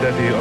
That the.